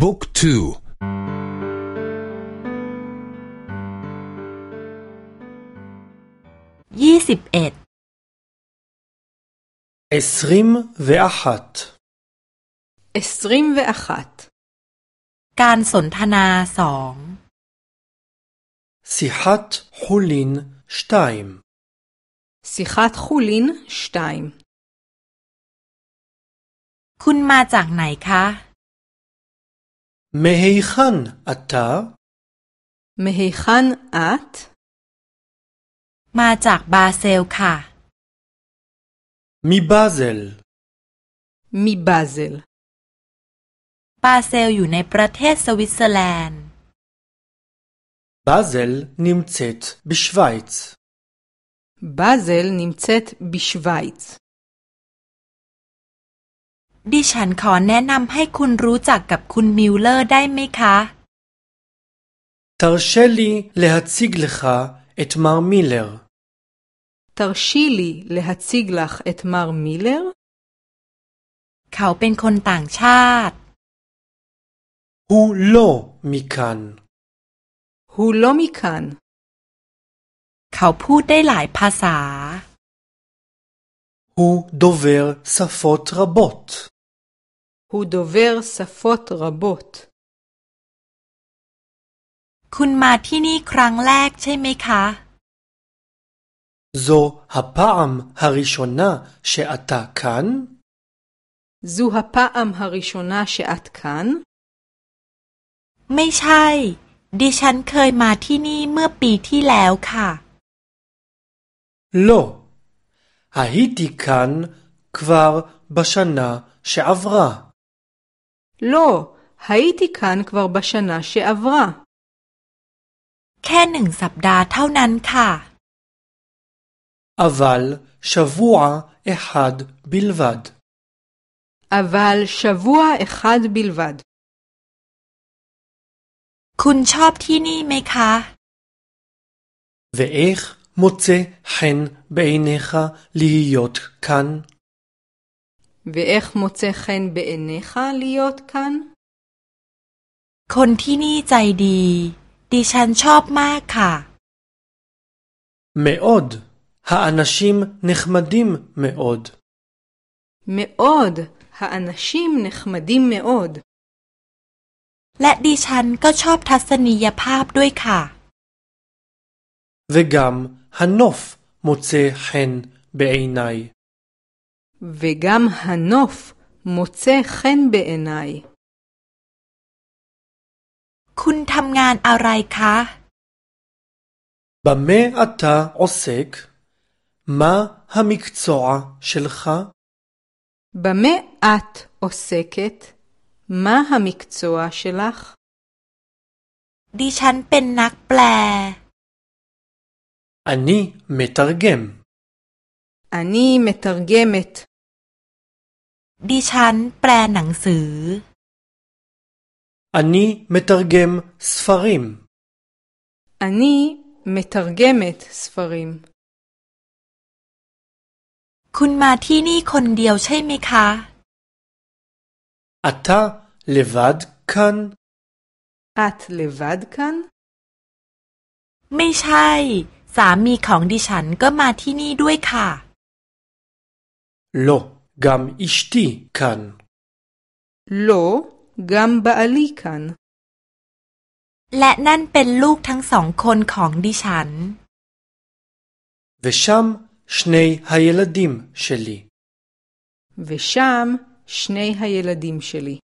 บุ๊กทูยี่สิบเอ็ดเอสริมวอหัตเอสริมวอหัตการสนทนาสองสิฮัตฮูลินสไตม์สิฮัตฮูลินสไตม์คุณมาจากไหนคะ מהיכן אתה? מהיכן את? มาจากบาเซลค่ะ מבאזל มีบาเซล סוויסלנד. באזל נמצאת בשוויץ. באזל נמצאת בשוויץ. ดิฉันขอแนะนำให้คุณรู้จักกับคุณมิลเลอร์ได้ไหมคะ תרשה לי להציג לך את מר מילר. תרשי לי להציג לך את מר מילר? เขาเป็นคนต่างชาติ הוא לא מכאן. הוא לא מכאן. เขาพูดได้หลายภาษา הוא דובר שפות רבות. הוא דובר שפות רבות. คุณมาที่นี่ครั้งแรกใช่ไหมคะ זו הפעם הראשונה שאתה כאן? זו הפעם הראשונה שאת כאן? ไม่ใช่ ดิฉันเคยมาที่นี่เมื่อปีที่แล้วค่ะ לא. הייתי כאן כבר בשנה שעברה. לא, הייתי כאן כבר בשנה שעברה. แค่หนึ่งสัปดาห์เท่านั้นค่ะ אבל שבוע אחד בלבד. אבל שבוע אחד בלבד. คุณชอบที่นี่ไหมคะ ואיך מוצא חן בעיניך להיות כאן? ואיך מוצא חן בעיניך להיות כאן? คนที่นี่ใจดีดิฉันชอบมากค่ะ מאוד. האנשים נחמדים מאוד. מאוד. האנשים נחמדים מאוד. และดิฉันก็ชอบทัศนียภาพด้วยค่ะ וגם הנוף מוצא חן בעיניי. וגם הנוף מוצא חן בעיניי. במה אתה עוסק? מה המקצוע שלך? במה את עוסקת? מה המקצוע שלך? ดิฉันเป็นนักแปล אני מתרגם. אני מתרגמת. ดิฉันแปลหนังสืออันนี้ม่ตกเกมสฟริมอันนี้ม่ตกเกมสฟริมคุณมาที่นี่คนเดียวใช่ไหมคะอาตาเลวัดคันอาตเลวัดคัน ไม่ใช่ สามีของดิฉันก็มาที่นี่ด้วยค่ะ โล גם אשתי כאן. לא, גם בעלי כאן. และนั่นเป็นลูกทั้งสองคนของดิฉัน ושם שני הילדים שלי. ושם שני הילדים שלי.